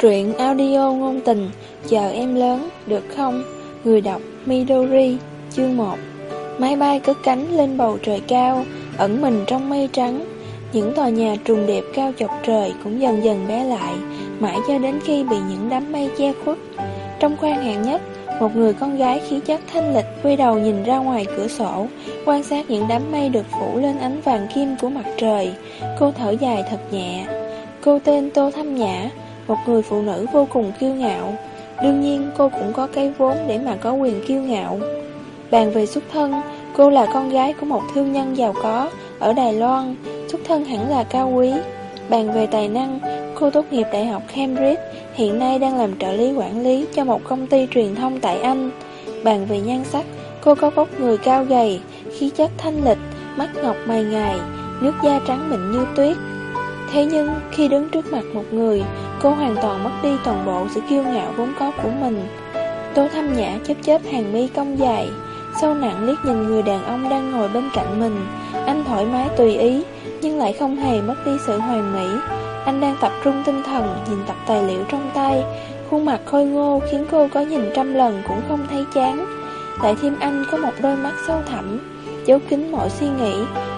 Truyện audio ngôn tình Chờ em lớn, được không? Người đọc Midori Chương 1 Máy bay cất cánh lên bầu trời cao Ẩn mình trong mây trắng. Những tòa nhà trùng đẹp cao chọc trời Cũng dần dần bé lại Mãi cho đến khi bị những đám mây che khuất. Trong khoang hạng nhất Một người con gái khí chất thanh lịch Quay đầu nhìn ra ngoài cửa sổ Quan sát những đám mây được phủ lên ánh vàng kim của mặt trời. Cô thở dài thật nhẹ. Cô tên Tô Thâm Nhã một người phụ nữ vô cùng kiêu ngạo. Đương nhiên, cô cũng có cái vốn để mà có quyền kiêu ngạo. Bàn về xuất thân, Cô là con gái của một thương nhân giàu có Ở Đài Loan, Xuất thân hẳn là cao quý. Bàn về tài năng, Cô tốt nghiệp Đại học Cambridge, Hiện nay đang làm trợ lý quản lý Cho một công ty truyền thông tại Anh. Bàn về nhan sắc, Cô có vóc người cao gầy, Khí chất thanh lịch, Mắt ngọc mày ngài, Nước da trắng mịn như tuyết Thế nhưng, khi đứng trước mặt một người, Cô hoàn toàn mất đi toàn bộ sự kiêu ngạo vốn có của mình. Tô Thâm Nhã chớp chớp hàng mi cong dài. Sâu nặng liếc nhìn người đàn ông đang ngồi bên cạnh mình. Anh thoải mái tùy ý, Nhưng lại không hề mất đi sự hoàn mỹ. Anh đang tập trung tinh thần, Nhìn tập tài liệu trong tay. Khuôn mặt khôi ngô khiến cô có nhìn trăm lần Cũng không thấy chán. Lại thêm anh có một đôi mắt sâu thẳm, Giấu kín mọi suy nghĩ.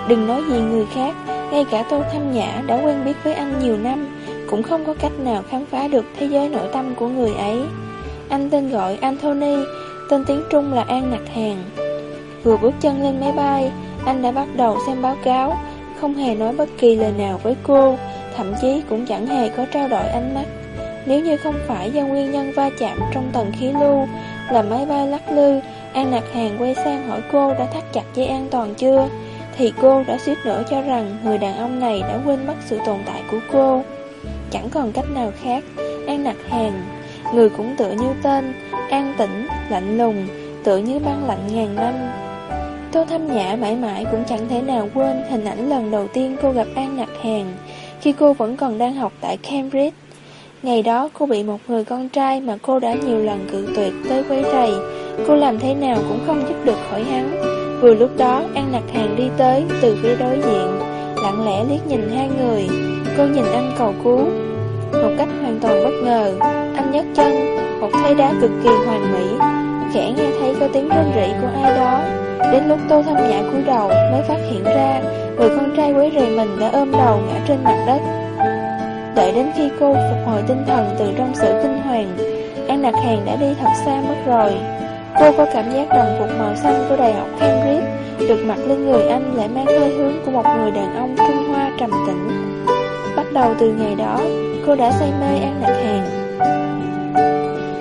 Đừng nói gì người khác ngay cả Tô Thâm Nhã đã quen biết với anh nhiều năm cũng không có cách nào khám phá được thế giới nội tâm của người ấy. Anh tên gọi Anthony, tên tiếng Trung là An Nặc Hàng. Vừa bước chân lên máy bay, anh đã bắt đầu xem báo cáo, không hề nói bất kỳ lời nào với cô, thậm chí cũng chẳng hề có trao đổi ánh mắt. Nếu như không phải do nguyên nhân va chạm trong tầng khí lưu, làm máy bay lắc lư, An Nặc Hàng quay sang hỏi cô đã thắt chặt dây an toàn chưa, thì cô đã suýt nữa cho rằng người đàn ông này đã quên mất sự tồn tại của cô. Chẳng còn cách nào khác An nặc hàng Người cũng tựa như tên An tĩnh, lạnh lùng Tựa như băng lạnh ngàn năm. Tô Thâm Nhã mãi mãi cũng chẳng thể nào quên Hình ảnh lần đầu tiên cô gặp An nặc hàng Khi cô vẫn còn đang học tại Cambridge. Ngày đó cô bị một người con trai Mà cô đã nhiều lần cự tuyệt tới quấy rầy. Cô làm thế nào cũng không giúp được khỏi hắn. Vừa lúc đó, An nặc hàng đi tới Từ phía đối diện, Lặng lẽ liếc nhìn hai người. Cô nhìn anh cầu cứu. Một cách hoàn toàn bất ngờ, Anh nhấc chân, Một thay đá cực kỳ hoàn mỹ. Khẽ nghe thấy có tiếng rên rỉ của ai đó. Đến lúc Tô Thâm Nhã cúi đầu Mới phát hiện ra, Người con trai quấy rầy mình đã ôm đầu ngã trên mặt đất. Đợi đến khi cô phục hồi tinh thần Từ trong sự kinh hoàng, An Nặc Hàng đã đi thật xa mất rồi. Cô có cảm giác đồng phục màu xanh của Đại học Cambridge Được mặc lên người anh lại mang hơi hướng của một người đàn ông Trung Hoa trầm tĩnh Bắt đầu từ ngày đó, cô đã say mê ăn đặt Hàng.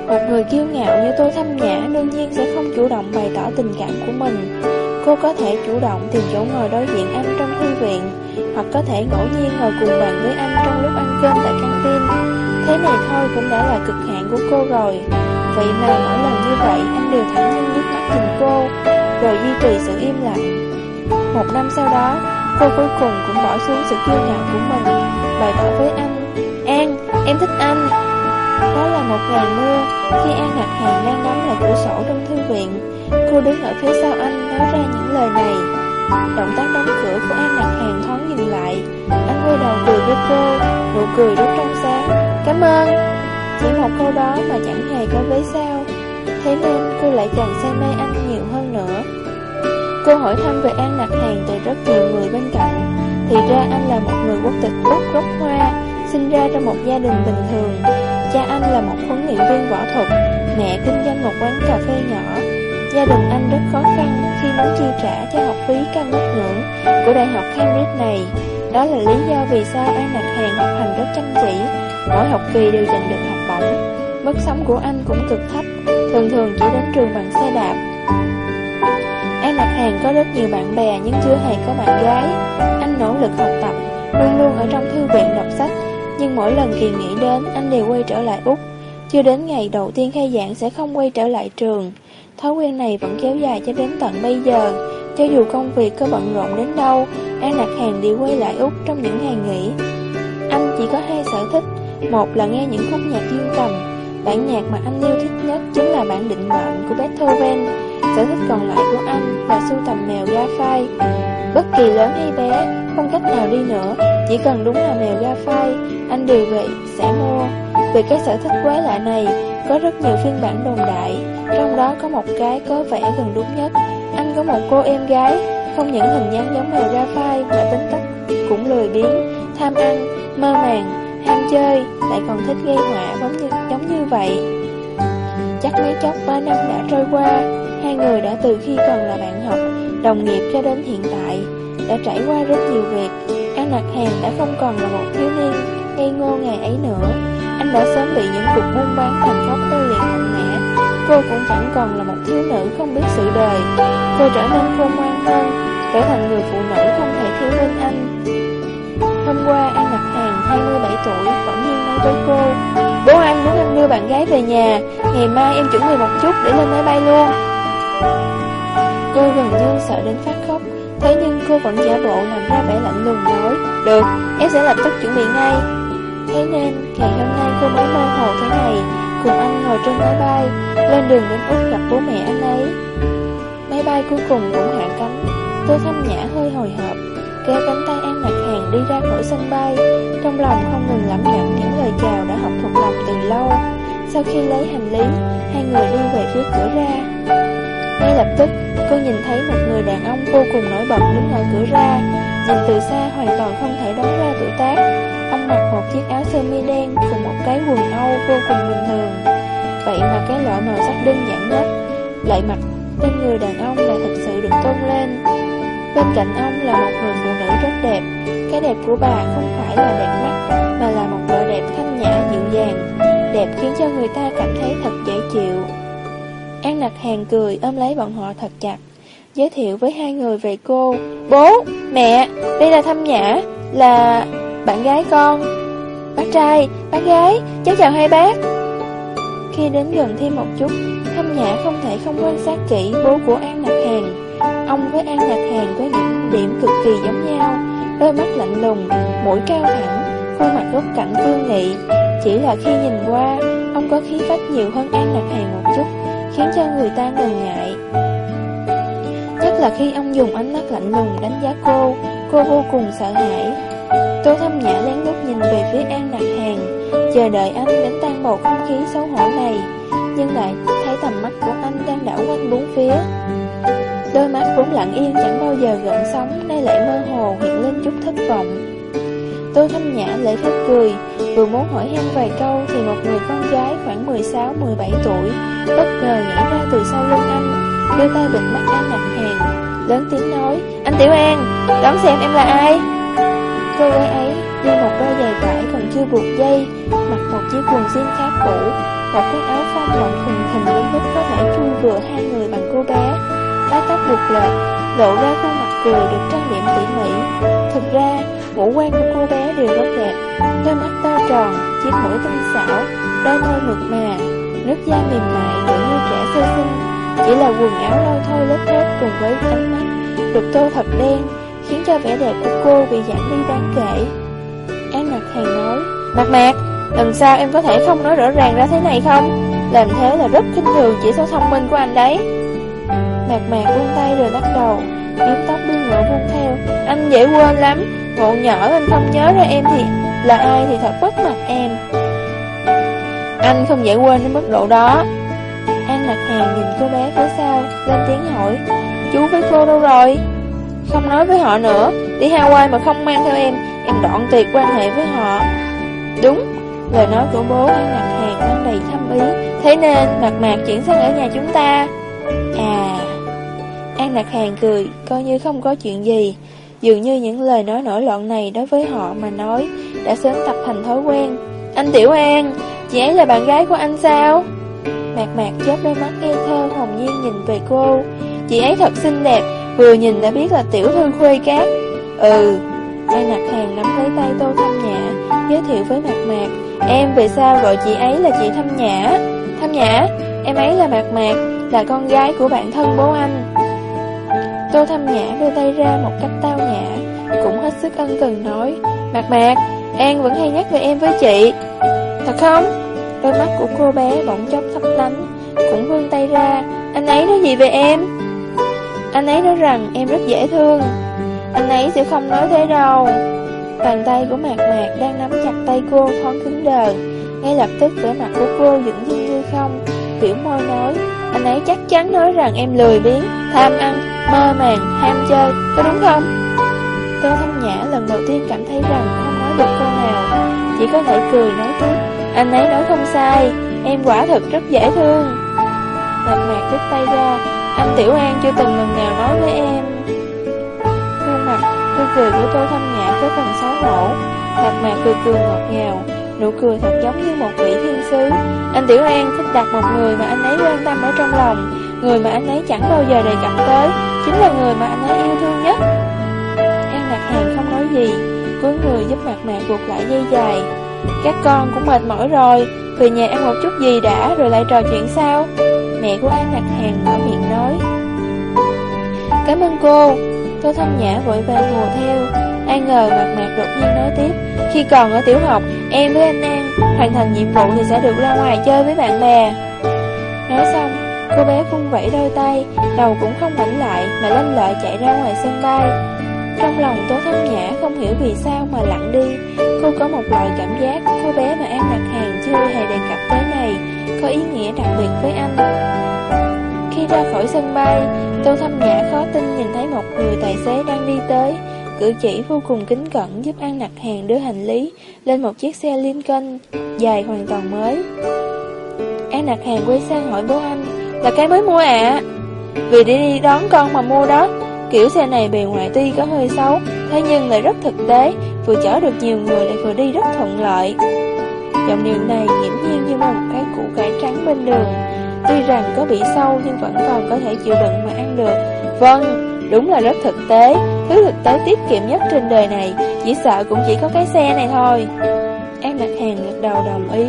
Một người kiêu ngạo như tôi Thâm Nhã đương nhiên sẽ không chủ động bày tỏ tình cảm của mình. Cô có thể chủ động tìm chỗ ngồi đối diện anh trong thư viện, hoặc có thể ngẫu nhiên ngồi cùng bàn với anh trong lúc ăn cơm tại căng tin. Thế này thôi cũng đã là cực hạn của cô rồi. Vậy mà mỗi lần như vậy rồi duy trì sự im lặng. Một năm sau đó, cô cuối cùng cũng bỏ xuống sự kiêu ngạo của mình, bày tỏ với anh, An, em thích anh. Đó là một ngày mưa, khi An đặt Hàng đang đóng lại cửa sổ trong thư viện, cô đứng ở phía sau anh nói ra những lời này. Động tác đóng cửa của An đặt Hàng thoáng dừng lại, anh quay đầu cười với cô, nụ cười rất trong sáng. Cảm ơn. Chỉ một câu đó mà chẳng hề có vế sao, thế nên cô lại càng say mê anh nhiều hơn nữa. Cô hỏi thăm về An Nặc Hàng từ rất nhiều người bên cạnh. Thì ra anh là một người quốc tịch Úc gốc Hoa, Sinh ra trong một gia đình bình thường. Cha anh là một huấn luyện viên võ thuật, Mẹ kinh doanh một quán cà phê nhỏ. Gia đình anh rất khó khăn khi muốn chi trả cho học phí cao ngất ngưỡng của Đại học Cambridge này. Đó là lý do vì sao An Nặc Hàng học hành rất chăm chỉ. Mỗi học kỳ đều giành được học bổng. Mức sống của anh cũng cực thấp. Thường thường chỉ đến trường bằng xe đạp An Lạc Hàng có rất nhiều bạn bè nhưng chưa hề có bạn gái. Anh nỗ lực học tập, luôn luôn ở trong thư viện đọc sách, nhưng mỗi lần kỳ nghỉ đến anh đều quay trở lại Úc. Chưa đến ngày đầu tiên khai giảng sẽ không quay trở lại trường. Thói quen này vẫn kéo dài cho đến tận bây giờ. Cho dù công việc có bận rộn đến đâu, An Lạc Hàng đều quay lại Úc trong những ngày nghỉ. Anh chỉ có hai sở thích, một là nghe những khúc nhạc dương cầm. Bản nhạc mà anh yêu thích nhất chính là bản định mệnh của Beethoven. Sở thích còn lại của anh là sưu tầm mèo ga phai Bất kỳ lớn hay bé, không cách nào đi nữa Chỉ cần đúng là mèo ga phai Anh đều vậy, sẽ mua Về cái sở thích quái lạ này, có rất nhiều phiên bản đồn đại, trong đó có một cái có vẻ gần đúng nhất. Anh có một cô em gái, không những hình dáng giống mèo ra phai mà tính cách cũng lười biếng, tham ăn, mơ màng, ham chơi, lại còn thích gây họa giống như, giống như vậy. Chắc mấy chốc ba năm đã trôi qua, hai người đã từ khi còn là bạn học, đồng nghiệp cho đến hiện tại, đã trải qua rất nhiều việc. An Lạc Hàng đã không còn là một thiếu niên ngây ngô ngày ấy nữa. Anh đã sớm bị những cuộc buôn bán thành khóc tôi liệt mạnh mẽ. Cô cũng chẳng còn là một thiếu nữ không biết sự đời. Cô trở nên khôn ngoan hơn, trở thành người phụ nữ không thể thiếu bên anh. Hôm qua An Nặc Hàng 27 tuổi bỗng nhiên nói với cô Bố anh muốn anh đưa bạn gái về nhà Ngày mai em chuẩn bị một chút để lên máy bay luôn. Cô gần như sợ đến phát khóc Thế nhưng cô vẫn giả bộ làm ra vẻ lạnh lùng nói Được, em sẽ lập tức chuẩn bị ngay. Thế nên, ngày hôm nay cô mới mơ hồ thế này Cùng anh ngồi trên máy bay Lên đường đến Úc gặp bố mẹ anh ấy. Máy bay cuối cùng cũng hạ cánh Tôi thăm nhã hơi hồi hộp Kéo cánh tay An Nặc Đi ra khỏi sân bay. Trong lòng không ngừng lẩm nhẩm những lời chào đã học thuộc lòng từ lâu. Sau khi lấy hành lý, Hai người đi về phía cửa ra. Ngay lập tức, Cô nhìn thấy một người đàn ông vô cùng nổi bật đứng ở cửa ra. Nhìn từ xa hoàn toàn không thể đoán ra tuổi tác. Ông mặc một chiếc áo sơ mi đen cùng một cái quần Âu vô cùng bình thường. Vậy mà cái loại màu sắc đơn giản nhất, Lại mặt trên người đàn ông là thật sự được tôn lên. Bên cạnh ông là một người phụ nữ rất đẹp. Cái đẹp của bà không phải là đẹp mắt Mà là một loại đẹp thanh nhã dịu dàng. Đẹp khiến cho người ta cảm thấy thật dễ chịu. An đặt hàng cười ôm lấy bọn họ thật chặt. Giới thiệu với hai người về cô. Bố, mẹ, đây là Thâm Nhã Là bạn gái con. Bác trai, bác gái Cháu chào hai bác. Khi đến gần thêm một chút Thâm Nhã không thể không quan sát kỹ bố của An Nặc Hàng Ông với An Nặc Hàng có những điểm cực kỳ giống nhau. Đôi mắt lạnh lùng, mũi cao thẳng Khuôn mặt góc cạnh phương nghị. Chỉ là khi nhìn qua Ông có khí phách nhiều hơn An Nặc Hàng một chút Khiến cho người ta ngần ngại. Nhất là khi ông dùng ánh mắt lạnh lùng đánh giá cô Cô vô cùng sợ hãi. Tô Thâm Nhã lén lút nhìn về phía An Nặc Hàng Chờ đợi anh đến tan bầu không khí xấu hổ này. Nhưng lại thấy tầm mắt của anh đang đảo quanh bốn phía vốn lặng yên, chẳng bao giờ gợn sóng, Nay lại mơ hồ hiện lên chút thất vọng. Tôi Thanh Nhã lễ phép cười, Vừa muốn hỏi han vài câu Thì một người con gái khoảng 16-17 tuổi, Bất ngờ nhảy ra từ sau lưng anh, Đưa tay bịt mắt anh nặng hàng Lớn tiếng nói, Anh Tiểu An, Đón xem em là ai? Cô gái ấy đi một đôi giày vải còn chưa buộc dây, Mặc một chiếc quần jean khá cũ, Một cái áo phong rộng thùng thình đến mức có thể chui vừa hai người bằng cô bé mái tóc buộc lệch, lộ ra khuôn mặt cười được trang điểm tỉ mỉ. Thực ra, ngũ quan của cô bé đều rất đẹp, đôi mắt to tròn, chiếc mũi tinh xảo, đôi môi mượt mà, nước da mềm mại tựa như trẻ sơ sinh. Chỉ là quần áo lâu thôi lớp thết cùng với ánh mắt được tô thật đen, khiến cho vẻ đẹp của cô bị giảm đi đáng kể. An ngạc Hàng nói, Mạc Mạc, lần sau em có thể không nói rõ ràng ra thế này không? Làm thế là rất kinh thường chỉ số thông minh của anh đấy. Mạc mạc buông tay rồi lắc đầu. Kiếm tóc biên ngộ buông theo. Anh dễ quên lắm. Ngộ nhỏ, anh không nhớ ra em thì Là ai thì thật bất mặt em. Anh không dễ quên đến mức độ đó. An Lạc hàng nhìn cô bé phía sau, Lên tiếng hỏi, Chú với cô đâu rồi? Không nói với họ nữa. Đi Hawaii mà không mang theo em. Em đoạn tuyệt quan hệ với họ. Đúng. Lời nói của bố An Lạc hàng đang đầy thâm ý. Thế nên mặt mạc chuyển sang ở nhà chúng ta. An Lạc Hàng cười, coi như không có chuyện gì. Dường như những lời nói nổi loạn này đối với họ mà nói đã sớm tập thành thói quen. Anh Tiểu An, chị ấy là bạn gái của anh sao? Mạc mạc chớp đôi mắt ngây thơ hồn nhiên nhìn về cô. Chị ấy thật xinh đẹp, vừa nhìn đã biết là tiểu thư khuê cát. Ừ, An Lạc Hàng nắm lấy tay Tô Thâm Nhã, giới thiệu với Mạc Mạc. Em về sao gọi chị ấy là chị Thâm Nhã? Thâm Nhã, em ấy là Mạc Mạc, là con gái của bạn thân bố anh. Tô Thâm Nhã đưa tay ra một cách tao nhã Cũng hết sức ân cần nói Mạc mạc, An vẫn hay nhắc về em với chị Thật không? Đôi mắt của cô bé bỗng chốc thấp lánh Cũng vươn tay ra Anh ấy nói gì về em? Anh ấy nói rằng em rất dễ thương Anh ấy sẽ không nói thế đâu Bàn tay của Mạc Mạc đang nắm chặt tay cô thoáng cứng đờ Ngay lập tức vẻ mặt của cô dựng dưng như không Biểu môi nói anh ấy chắc chắn nói rằng em lười biếng Tham ăn, mơ màng, ham chơi Có đúng không? Tô Thanh Nhã lần đầu tiên cảm thấy rằng Không nói được câu nào Chỉ có thể cười nói tiếp Anh ấy nói không sai Em quả thật rất dễ thương. Mạc mạc rút tay ra Anh Tiểu An chưa từng lần nào nói với em. Khuôn mặt tươi cười của Tô Thanh Nhã có phần xấu hổ Mạc mạc cười cười ngọt ngào. Nụ cười thật giống như một vị thiên sứ. Anh Tiểu An thích đặt một người mà anh ấy quan tâm ở trong lòng, Người mà anh ấy chẳng bao giờ đề cập tới, Chính là người mà anh ấy yêu thương nhất. An đặt Hàng không nói gì, Cuối người giúp mặt mạc buộc lại dây dài. Các con cũng mệt mỏi rồi, Về nhà ăn một chút gì đã Rồi lại trò chuyện sao Mẹ của An đặt Hàng mở miệng nói. Cảm ơn cô. Tô Thanh Nhã vội vàng hùa theo. Ai ngờ mặt mạc đột nhiên nói tiếp. Khi còn ở tiểu học Em với anh An hoàn thành nhiệm vụ thì sẽ được ra ngoài chơi với bạn bè. Nói xong, Cô bé vung vẫy đôi tay, Đầu cũng không ngoảnh lại Mà lên lợi chạy ra ngoài sân bay. Trong lòng Tố Thanh Nhã không hiểu vì sao mà lặng đi. Cô có một loại cảm giác Cô bé mà An đặt hàng chưa hề đề cập tới này, Có ý nghĩa đặc biệt với anh. Khi ra khỏi sân bay Tô Thanh Nhã khó tin nhìn thấy một người tài xế đang đi tới. Cử chỉ vô cùng kính cẩn giúp An Nặc Hàng đưa hành lý lên một chiếc xe Lincoln dài hoàn toàn mới. An Nặc Hàng quay sang hỏi bố anh, là cái mới mua ạ? Vì đi, đi đón con mà mua đó. Kiểu xe này bề ngoài tuy có hơi xấu, thế nhưng lại rất thực tế, vừa chở được nhiều người lại vừa đi rất thuận lợi. Dòng điều này hiển nhiên như một cái củ cải trắng bên đường. Tuy rằng có bị sâu nhưng vẫn còn có thể chịu đựng mà ăn được. Vâng, đúng là rất thực tế. Thứ thực tế tiết kiệm nhất trên đời này, Chỉ sợ cũng chỉ có cái xe này thôi. An Lạc Hàng gật đầu đồng ý.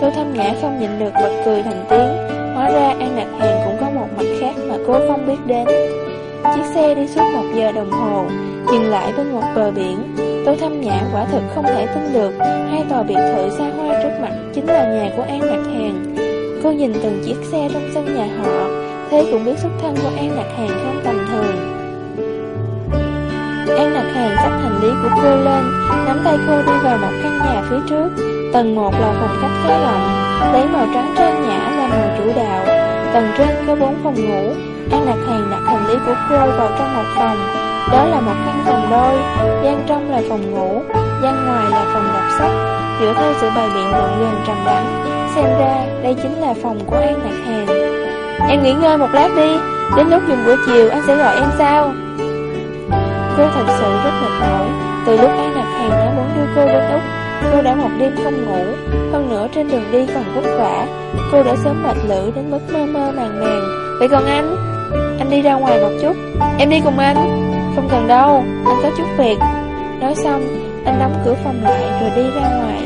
Tô Thâm Nhã không nhịn được bật cười thành tiếng. Hóa ra An Lạc Hàng cũng có một mặt khác mà cô không biết đến. Chiếc xe đi suốt một giờ đồng hồ, Dừng lại bên một bờ biển. Tô Thâm Nhã quả thực không thể tin được, Hai tòa biệt thự xa hoa trước mặt Chính là nhà của An Lạc Hàng Cô nhìn từng chiếc xe trong sân nhà họ, Thế cũng biết xuất thân của An Lạc Hàng không tầm thường. An đặt hàng xách hành lý của cô lên. Nắm tay cô đi vào một căn nhà phía trước. Tầng 1 là phòng khách khá rộng. Lấy màu trắng trên nhã là màu chủ đạo. Tầng trên có 4 phòng ngủ. An đặt hàng đặt hành lý của cô vào trong một phòng. Đó là một căn phòng đôi. Gian trong là phòng ngủ. Gian ngoài là phòng đọc sách. Dựa theo sự bày biện gọn gàng trầm đắng, Xem ra đây chính là phòng của An đặt hàng Em nghỉ ngơi một lát đi. Đến lúc dùng bữa chiều, anh sẽ gọi em sao? Cô thật sự rất mệt mỏi. Từ lúc An đặt Hàng đã muốn đưa cô đến Úc Cô đã một đêm không ngủ. Hơn nữa trên đường đi còn vất vả. Cô đã sớm mệt lử đến mức mơ mơ màng màng. Vậy còn anh? Anh đi ra ngoài một chút. Em đi cùng anh. Không cần đâu, anh có chút việc. Nói xong, anh đóng cửa phòng lại rồi đi ra ngoài.